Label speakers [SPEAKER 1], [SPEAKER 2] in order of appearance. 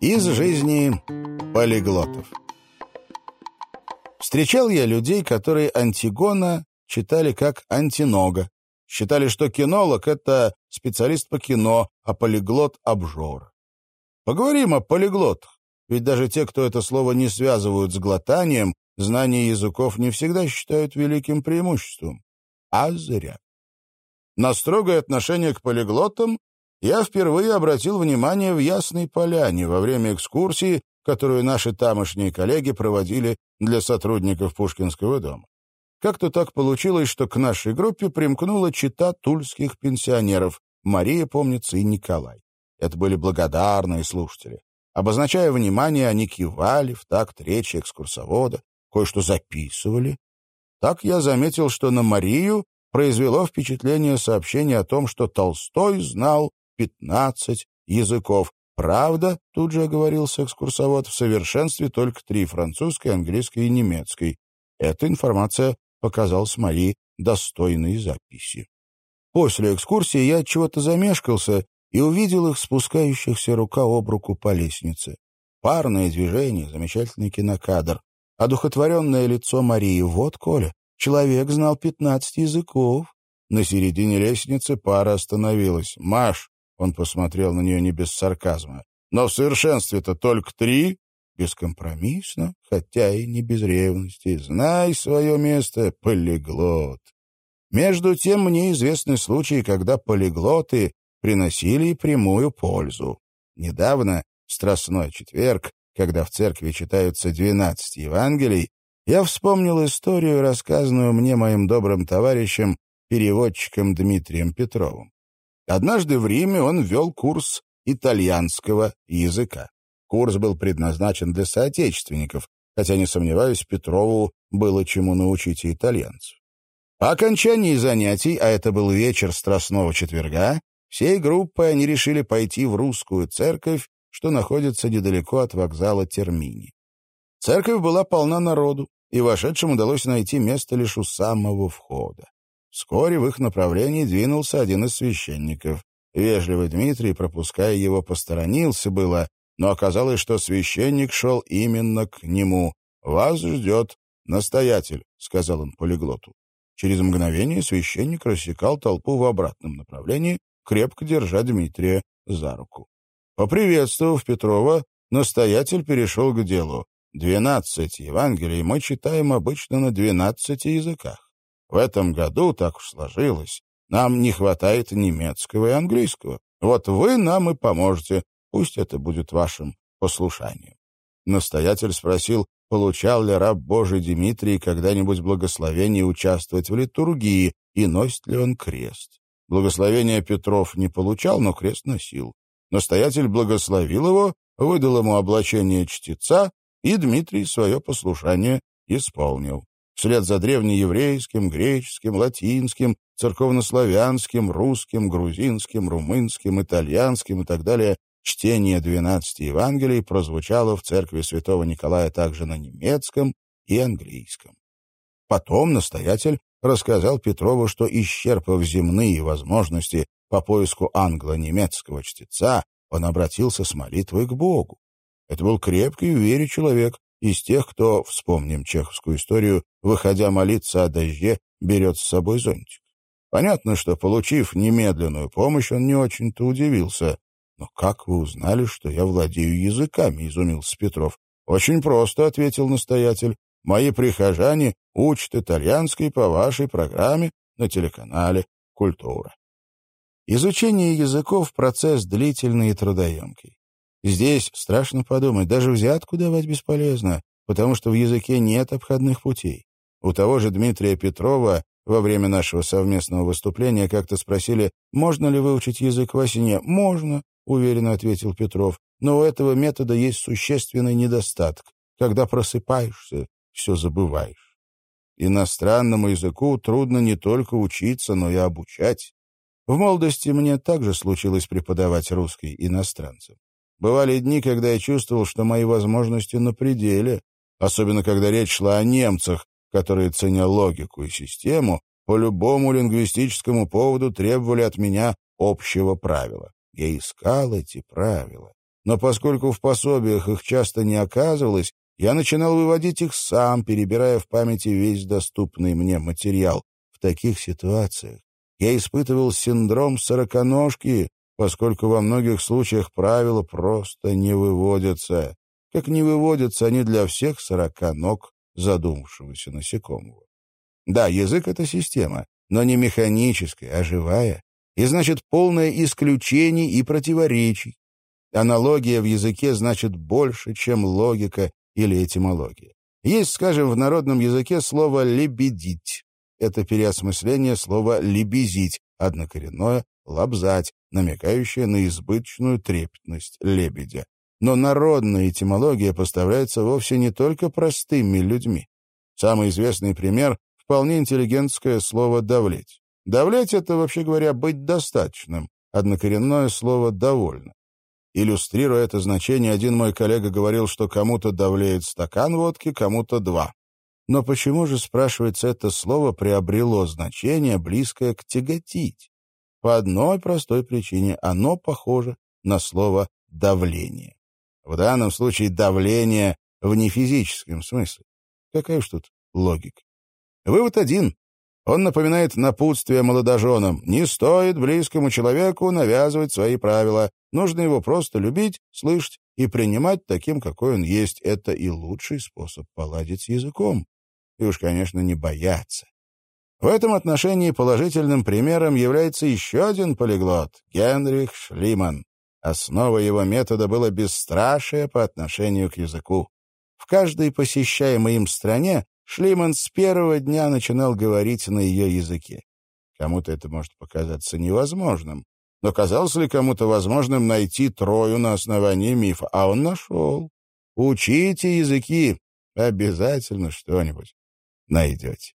[SPEAKER 1] Из жизни полиглотов. Встречал я людей, которые Антигона читали как антинога. Считали, что кинолог — это специалист по кино, а полиглот — обжор. Поговорим о полиглотах. Ведь даже те, кто это слово не связывают с глотанием, знание языков не всегда считают великим преимуществом. А зря. На строгое отношение к полиглотам я впервые обратил внимание в Ясной Поляне во время экскурсии, которую наши тамошние коллеги проводили для сотрудников Пушкинского дома. Как-то так получилось, что к нашей группе примкнула чита тульских пенсионеров Мария, помнится, и Николай. Это были благодарные слушатели. Обозначая внимание, они кивали в такт речи экскурсовода, кое-что записывали. Так я заметил, что на Марию произвело впечатление сообщение о том, что Толстой знал пятнадцать языков. Правда, тут же оговорился экскурсовод, в совершенстве только три — французской, английской и немецкой. Эта информация показалась Мари достойной записи. После экскурсии я чего-то замешкался и увидел их спускающихся рука об руку по лестнице. Парное движение, замечательный кинокадр. Одухотворенное лицо Марии. Вот, Коля, человек знал пятнадцать языков. На середине лестницы пара остановилась. «Маш, он посмотрел на нее не без сарказма. «Но в совершенстве-то только три?» Бескомпромиссно, хотя и не без ревности. «Знай свое место, полиглот!» Между тем мне известны случаи, когда полиглоты приносили прямую пользу. Недавно, в Страстной четверг, когда в церкви читаются двенадцать Евангелий, я вспомнил историю, рассказанную мне моим добрым товарищем, переводчиком Дмитрием Петровым. Однажды в Риме он вел курс итальянского языка. Курс был предназначен для соотечественников, хотя, не сомневаюсь, Петрову было чему научить итальянцев. По окончании занятий, а это был вечер Страстного четверга, всей группой они решили пойти в русскую церковь, что находится недалеко от вокзала Термини. Церковь была полна народу, и вошедшим удалось найти место лишь у самого входа. Вскоре в их направлении двинулся один из священников. Вежливый Дмитрий, пропуская его, посторонился было, но оказалось, что священник шел именно к нему. «Вас ждет настоятель», — сказал он полиглоту. Через мгновение священник рассекал толпу в обратном направлении, крепко держа Дмитрия за руку. Поприветствовав Петрова, настоятель перешел к делу. Двенадцать Евангелий мы читаем обычно на двенадцати языках. В этом году, так уж сложилось, нам не хватает немецкого и английского. Вот вы нам и поможете, пусть это будет вашим послушанием. Настоятель спросил, получал ли раб Божий Дмитрий когда-нибудь благословение участвовать в литургии и носит ли он крест. Благословения Петров не получал, но крест носил. Настоятель благословил его, выдал ему облачение чтеца, и Дмитрий свое послушание исполнил вслед за древнееврейским, греческим, латинским, церковнославянским, русским, грузинским, румынским, итальянским и так далее, чтение двенадцати Евангелий прозвучало в церкви святого Николая также на немецком и английском. Потом настоятель рассказал Петрову, что, исчерпав земные возможности по поиску англо-немецкого чтеца, он обратился с молитвой к Богу. Это был крепкий в вере человек, из тех, кто, вспомним чеховскую историю, выходя молиться о дожде, берет с собой зонтик. Понятно, что, получив немедленную помощь, он не очень-то удивился. «Но как вы узнали, что я владею языками?» — изумился Петров. «Очень просто», — ответил настоятель. «Мои прихожане учат итальянский по вашей программе на телеканале «Культура». Изучение языков — процесс длительный и трудоемкий. Здесь, страшно подумать, даже взятку давать бесполезно, потому что в языке нет обходных путей. У того же Дмитрия Петрова во время нашего совместного выступления как-то спросили, можно ли выучить язык во сне. «Можно», — уверенно ответил Петров, «но у этого метода есть существенный недостаток. Когда просыпаешься, все забываешь». Иностранному языку трудно не только учиться, но и обучать. В молодости мне также случилось преподавать русский иностранцам. Бывали дни, когда я чувствовал, что мои возможности на пределе, особенно когда речь шла о немцах, которые, ценя логику и систему, по любому лингвистическому поводу требовали от меня общего правила. Я искал эти правила но поскольку в пособиях их часто не оказывалось, я начинал выводить их сам, перебирая в памяти весь доступный мне материал. В таких ситуациях я испытывал синдром сороконожки, поскольку во многих случаях правила просто не выводятся, как не выводятся они для всех сорока ног задумавшегося насекомого. Да, язык — это система, но не механическая, а живая, и значит полное исключений и противоречий. Аналогия в языке значит больше, чем логика или этимология. Есть, скажем, в народном языке слово «лебедить». Это переосмысление слова «лебезить», однокоренное «лобзать», намекающее на избыточную трепетность лебедя. Но народная этимология поставляется вовсе не только простыми людьми. Самый известный пример — вполне интеллигентское слово «давлеть». Давлеть — это, вообще говоря, быть достаточным, однокоренное слово «довольно». Иллюстрируя это значение, один мой коллега говорил, что кому-то давлеет стакан водки, кому-то два. Но почему же, спрашивается, это слово приобрело значение, близкое к «тяготить»? По одной простой причине оно похоже на слово «давление». В данном случае давление в нефизическом смысле. Какая уж тут логика. Вывод один. Он напоминает напутствие молодоженам. Не стоит близкому человеку навязывать свои правила. Нужно его просто любить, слышать и принимать таким, какой он есть. Это и лучший способ поладить с языком. И уж, конечно, не бояться. В этом отношении положительным примером является еще один полиглот — Генрих Шлиман. Основой его метода было бесстрашие по отношению к языку. В каждой посещаемой им стране Шлиман с первого дня начинал говорить на ее языке. Кому-то это может показаться невозможным. Но казалось ли кому-то возможным найти Трою на основании мифа? А он нашел. Учите языки, обязательно что-нибудь найдете.